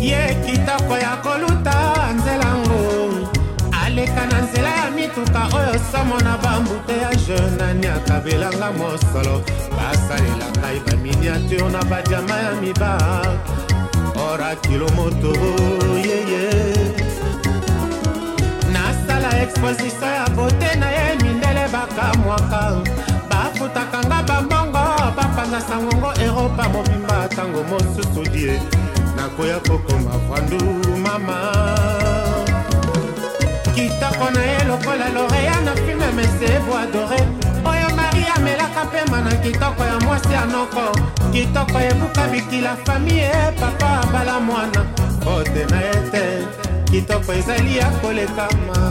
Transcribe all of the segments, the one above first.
ye kitoko ya koluta nzelango aleka na nzela ya mituka oyo somo na bambuteyage nani akabelanga mosolo basalelanga ye baminiature na badiama ya miba ora kilo moto yeye nasala exposition ya bote na ye mindele bakamwaka bafutakanga bambongo bapanga sangongo eropa mobimba ntango mosusu die nakoya kokoma fwandu mama kitoko na ye lokola loreya na filme mesebo adore oyo mari amelaka pema na kitoko ya mwasi anoko kitoko ebuka bikila fami e papa abala mwana ote na ye te kitoko ezali ya kolekama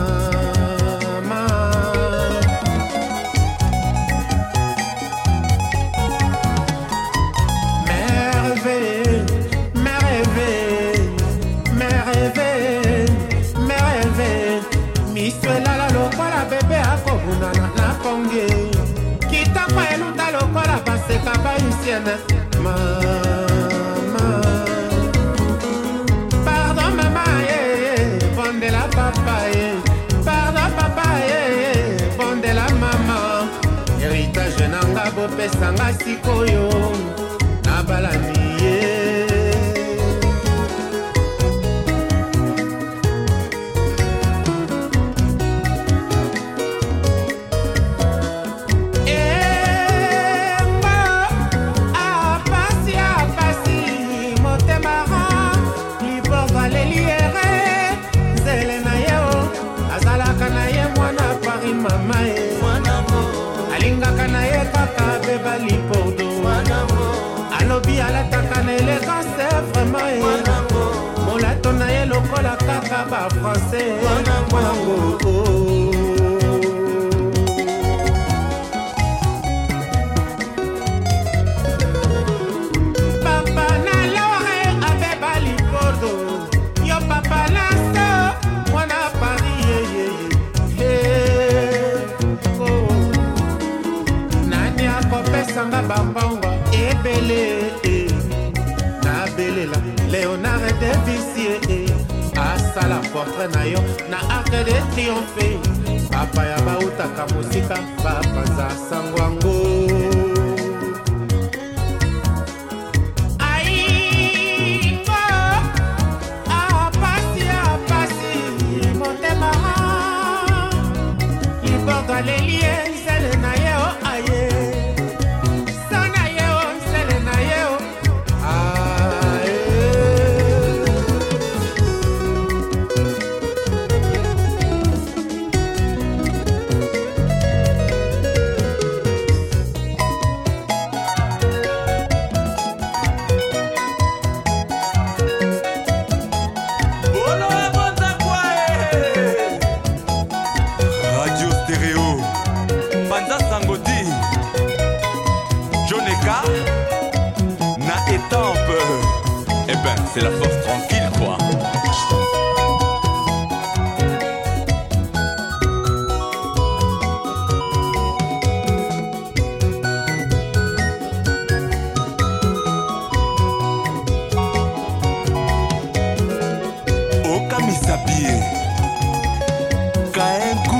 kaba Lucienne, maman. Pardon maman, eh, eh, bon de la papa, eh. Pardon papa, eh, eh, bon de la maman. Héritage nanga bopesanga sikoyo, nabalani. fi alataka na elegance vraimen molato na ye lokola kaka bafrançais avisi asala portrait na yo na arke de triomphe papa ya bautaka mosika bapanza sango yango ben, c'est la force tranquille, quoi. un Kaenku.